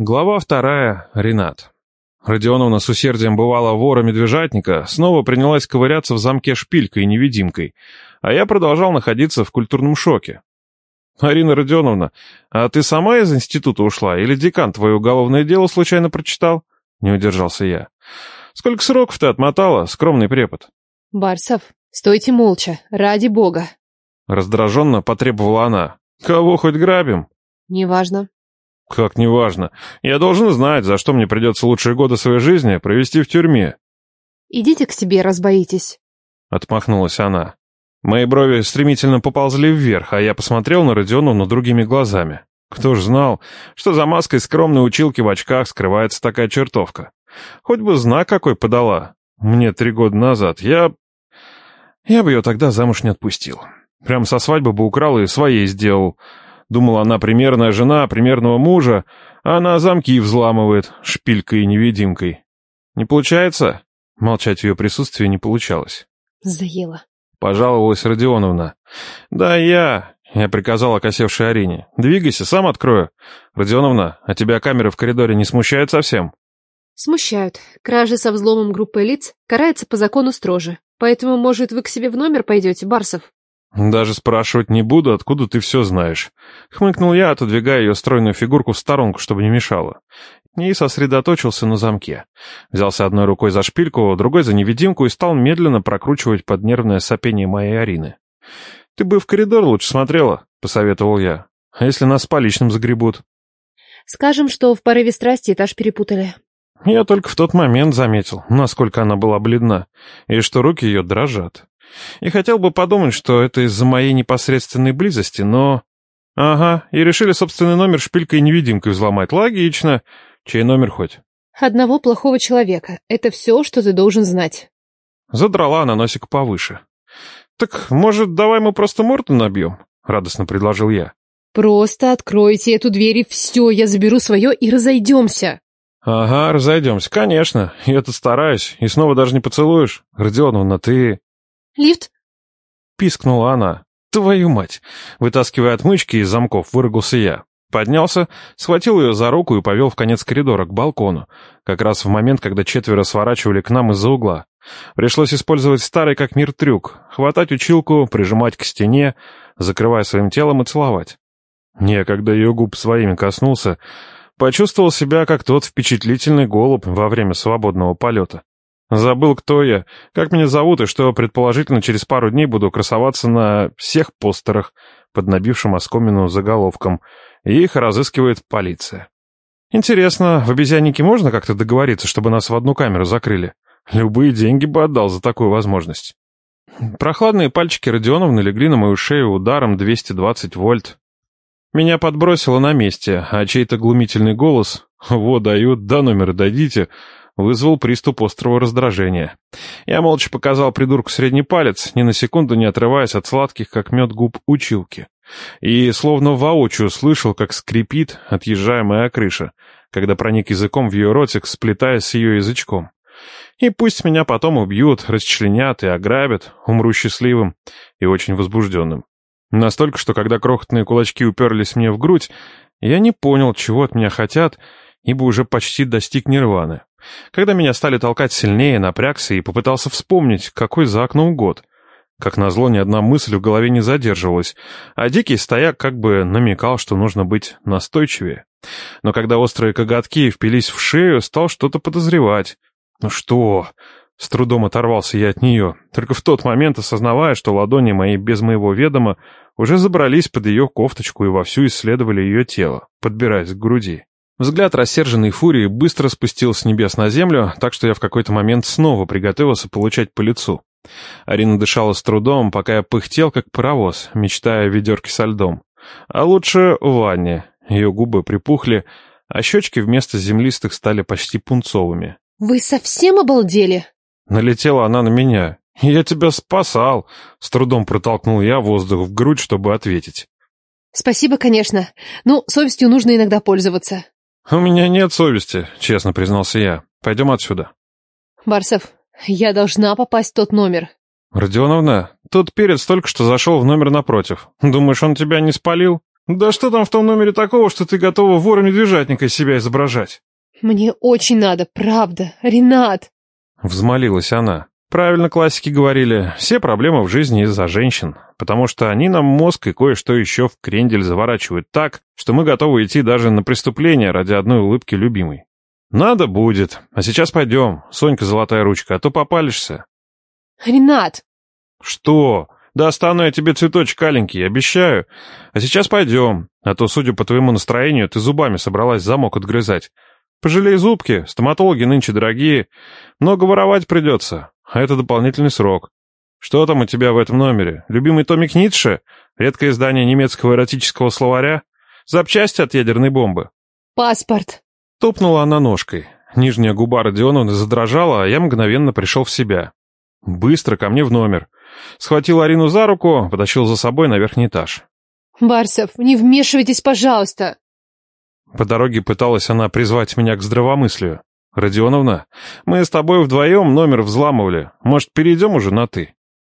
Глава вторая. Ренат. Родионовна с усердием бывала вора-медвежатника, снова принялась ковыряться в замке шпилькой и невидимкой, а я продолжал находиться в культурном шоке. «Арина Родионовна, а ты сама из института ушла, или декан твое уголовное дело случайно прочитал?» Не удержался я. «Сколько сроков ты отмотала, скромный препод?» «Барсов, стойте молча, ради бога!» Раздраженно потребовала она. «Кого хоть грабим?» «Неважно. «Как неважно. Я должен знать, за что мне придется лучшие годы своей жизни провести в тюрьме». «Идите к себе, раз боитесь», — отмахнулась она. Мои брови стремительно поползли вверх, а я посмотрел на Родионовну другими глазами. Кто ж знал, что за маской скромной училки в очках скрывается такая чертовка. Хоть бы знак какой подала. Мне три года назад. Я... Я бы ее тогда замуж не отпустил. Прям со свадьбы бы украл и своей сделал. Думала, она примерная жена примерного мужа, а она замки взламывает шпилькой и невидимкой. Не получается? Молчать в ее присутствии не получалось. Заела. Пожаловалась Родионовна. Да я... Я приказал окосевшей Арине. «Двигайся, сам открою. Родионовна, а тебя камеры в коридоре не смущают совсем?» «Смущают. Кражи со взломом группы лиц карается по закону строже. Поэтому, может, вы к себе в номер пойдете, Барсов?» «Даже спрашивать не буду, откуда ты все знаешь». Хмыкнул я, отодвигая ее стройную фигурку в сторонку, чтобы не мешало. И сосредоточился на замке. Взялся одной рукой за шпильку, другой за невидимку и стал медленно прокручивать под нервное сопение моей Арины. «Ты бы в коридор лучше смотрела», — посоветовал я. «А если нас по личным загребут?» «Скажем, что в порыве страсти этаж перепутали». Я только в тот момент заметил, насколько она была бледна, и что руки ее дрожат. И хотел бы подумать, что это из-за моей непосредственной близости, но... Ага, и решили собственный номер шпилькой и невидимкой взломать. Логично. Чей номер хоть? Одного плохого человека. Это все, что ты должен знать. Задрала она носик повыше. Так, может, давай мы просто морду набьем? Радостно предложил я. Просто откройте эту дверь и все, я заберу свое и разойдемся. Ага, разойдемся, конечно. Я-то стараюсь. И снова даже не поцелуешь. Родионовна, ты... «Лифт?» Пискнула она. «Твою мать!» Вытаскивая отмычки из замков, выругался я. Поднялся, схватил ее за руку и повел в конец коридора, к балкону. Как раз в момент, когда четверо сворачивали к нам из-за угла. Пришлось использовать старый как мир трюк. Хватать училку, прижимать к стене, закрывая своим телом и целовать. Не, когда ее губ своими коснулся, почувствовал себя как тот впечатлительный голубь во время свободного полета. Забыл, кто я, как меня зовут и что, предположительно, через пару дней буду красоваться на всех постерах под набившим оскомину заголовком, и их разыскивает полиция. Интересно, в обезьяннике можно как-то договориться, чтобы нас в одну камеру закрыли? Любые деньги бы отдал за такую возможность. Прохладные пальчики Родионовны легли на мою шею ударом 220 вольт. Меня подбросило на месте, а чей-то глумительный голос «Вот дают, до номера дойдите», вызвал приступ острого раздражения. Я молча показал придурку средний палец, ни на секунду не отрываясь от сладких, как мед губ, училки. И словно воочию слышал, как скрипит отъезжаемая крыша, когда проник языком в ее ротик, сплетаясь с ее язычком. И пусть меня потом убьют, расчленят и ограбят, умру счастливым и очень возбужденным. Настолько, что когда крохотные кулачки уперлись мне в грудь, я не понял, чего от меня хотят, ибо уже почти достиг нирваны. Когда меня стали толкать сильнее, напрягся и попытался вспомнить, какой за окном год. Как назло, ни одна мысль в голове не задерживалась, а дикий стояк как бы намекал, что нужно быть настойчивее. Но когда острые коготки впились в шею, стал что-то подозревать. «Ну что?» С трудом оторвался я от нее, только в тот момент осознавая, что ладони мои без моего ведома уже забрались под ее кофточку и вовсю исследовали ее тело, подбираясь к груди. Взгляд рассерженной фурии быстро спустил с небес на землю, так что я в какой-то момент снова приготовился получать по лицу. Арина дышала с трудом, пока я пыхтел, как паровоз, мечтая о ведерке со льдом. А лучше ванне. Ее губы припухли, а щечки вместо землистых стали почти пунцовыми. «Вы совсем обалдели?» Налетела она на меня. «Я тебя спасал!» С трудом протолкнул я воздух в грудь, чтобы ответить. «Спасибо, конечно. Но совестью нужно иногда пользоваться». «У меня нет совести», — честно признался я. «Пойдем отсюда». «Барсов, я должна попасть в тот номер». «Родионовна, тот перец только что зашел в номер напротив. Думаешь, он тебя не спалил?» Да что там в том номере такого, что ты готова вора-медвежатника из себя изображать? Мне очень надо, правда. Ренат. Взмолилась она. Правильно классики говорили, все проблемы в жизни из-за женщин, потому что они нам мозг и кое-что еще в крендель заворачивают так, что мы готовы идти даже на преступление ради одной улыбки любимой. Надо будет. А сейчас пойдем, Сонька золотая ручка, а то попалишься. Ренат! Что? Достану я тебе цветочек аленький, обещаю. А сейчас пойдем, а то, судя по твоему настроению, ты зубами собралась замок отгрызать. Пожалей зубки, стоматологи нынче дорогие. Много воровать придется, а это дополнительный срок. Что там у тебя в этом номере? Любимый томик Ницше? Редкое издание немецкого эротического словаря? Запчасти от ядерной бомбы? Паспорт. Топнула она ножкой. Нижняя губа Родионовны задрожала, а я мгновенно пришел в себя. Быстро ко мне в номер. Схватил Арину за руку, потащил за собой на верхний этаж. Барсов, не вмешивайтесь, пожалуйста. По дороге пыталась она призвать меня к здравомыслию. «Родионовна, мы с тобой вдвоем номер взламывали. Может, перейдем уже на «ты»?»